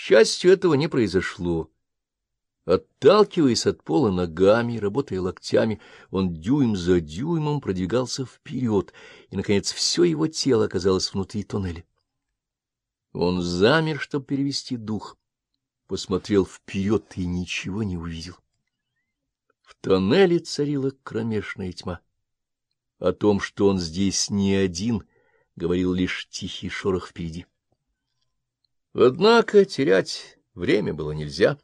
счастью, этого не произошло. Отталкиваясь от пола ногами, работая локтями, он дюйм за дюймом продвигался вперед, и, наконец, все его тело оказалось внутри туннеля. Он замер, чтобы перевести дух, посмотрел вперед и ничего не увидел. В тоннеле царила кромешная тьма. О том, что он здесь не один, говорил лишь тихий шорох впереди. Однако терять время было нельзя,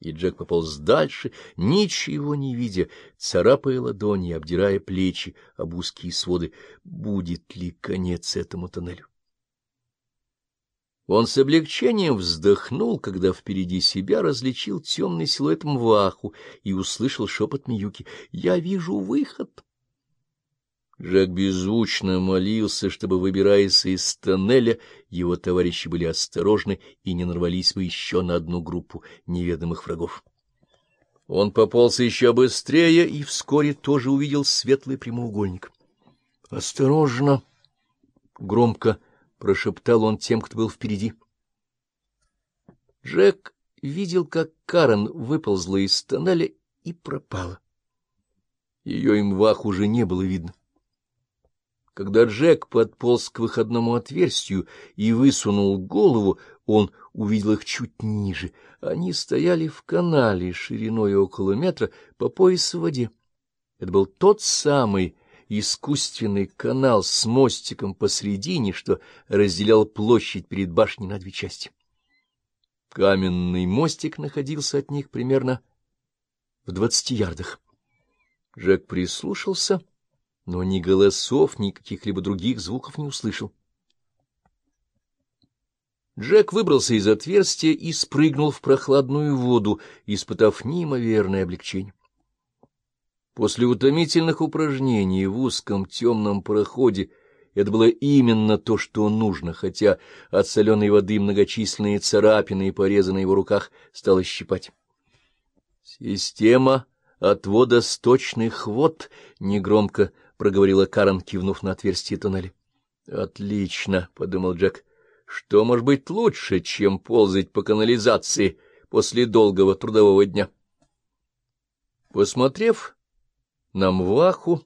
и Джек пополз дальше, ничего не видя, царапая ладони, обдирая плечи об узкие своды. Будет ли конец этому тоннелю? Он с облегчением вздохнул, когда впереди себя различил темный силуэт Мваху и услышал шепот Миюки. «Я вижу выход!» Жак беззвучно молился, чтобы, выбираясь из тоннеля, его товарищи были осторожны и не нарвались бы еще на одну группу неведомых врагов. Он пополз еще быстрее и вскоре тоже увидел светлый прямоугольник. — Осторожно! — громко прошептал он тем, кто был впереди. Джек видел, как Карен выползла из тоннеля и пропала. Ее имвах уже не было видно. Когда Джек подполз к выходному отверстию и высунул голову, он увидел их чуть ниже. Они стояли в канале шириной около метра по пояс в воде. Это был тот самый искусственный канал с мостиком посредине, что разделял площадь перед башней на две части. Каменный мостик находился от них примерно в двадцати ярдах. Джек прислушался — но ни голосов, ни каких-либо других звуков не услышал. Джек выбрался из отверстия и спрыгнул в прохладную воду, испытав неимоверное облегчение. После утомительных упражнений в узком темном проходе это было именно то, что нужно, хотя от соленой воды многочисленные царапины и порезы на его руках стало щипать. Система отвода сточных вод негромко — проговорила Карен, кивнув на отверстие туннеля. — Отлично, — подумал Джек. — Что может быть лучше, чем ползать по канализации после долгого трудового дня? Посмотрев на Мваху,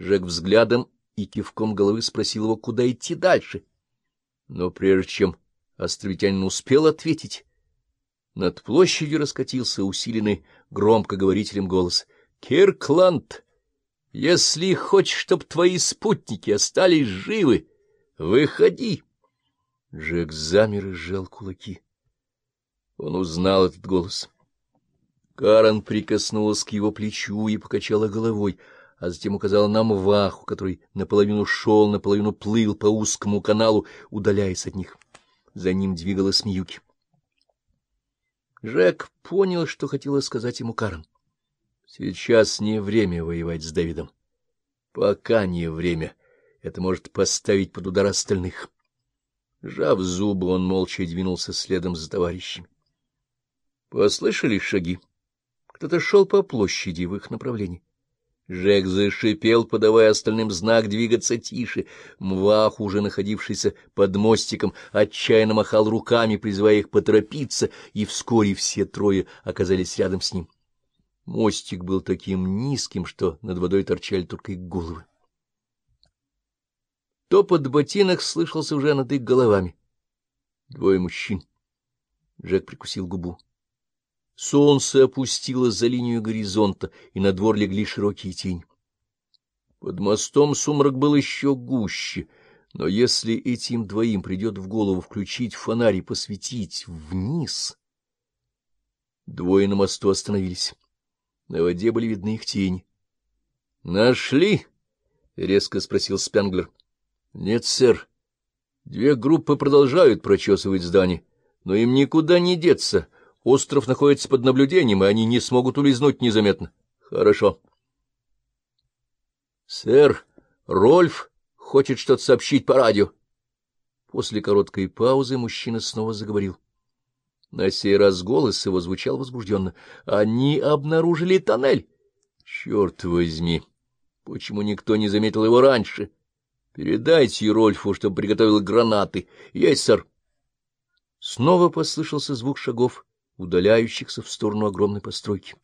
Джек взглядом и кивком головы спросил его, куда идти дальше. Но прежде чем островитянин успел ответить, над площадью раскатился усиленный громкоговорителем голос. — Киркланд! Если хочешь, чтобы твои спутники остались живы, выходи. Джек замер и сжал кулаки. Он узнал этот голос. Карен прикоснулась к его плечу и покачала головой, а затем указала нам Мваху, который наполовину шел, наполовину плыл по узкому каналу, удаляясь от них. За ним двигалась Миюки. Джек понял, что хотела сказать ему Карен. Сейчас не время воевать с Дэвидом. Пока не время. Это может поставить под удар остальных. Жав зубы, он молча двинулся следом за товарищами. Послышались шаги. Кто-то шел по площади в их направлении. Жек зашипел, подавая остальным знак двигаться тише. Мвах, уже находившийся под мостиком, отчаянно махал руками, призывая их поторопиться, и вскоре все трое оказались рядом с ним. Мостик был таким низким, что над водой торчали только их головы. Топот ботинок слышался уже над их головами. Двое мужчин. Джек прикусил губу. Солнце опустилось за линию горизонта, и на двор легли широкие тени. Под мостом сумрак был еще гуще, но если этим двоим придет в голову включить фонарь и посветить вниз... Двое на мосту остановились. На воде были видны их тени. — Нашли? — резко спросил Спенглер. — Нет, сэр. Две группы продолжают прочесывать здание, но им никуда не деться. Остров находится под наблюдением, и они не смогут улизнуть незаметно. — Хорошо. — Сэр, Рольф хочет что-то сообщить по радио. После короткой паузы мужчина снова заговорил. На сей раз голос его звучал возбужденно. Они обнаружили тоннель. Черт возьми! Почему никто не заметил его раньше? Передайте Рольфу, чтобы приготовил гранаты. Есть, сэр. Снова послышался звук шагов, удаляющихся в сторону огромной постройки.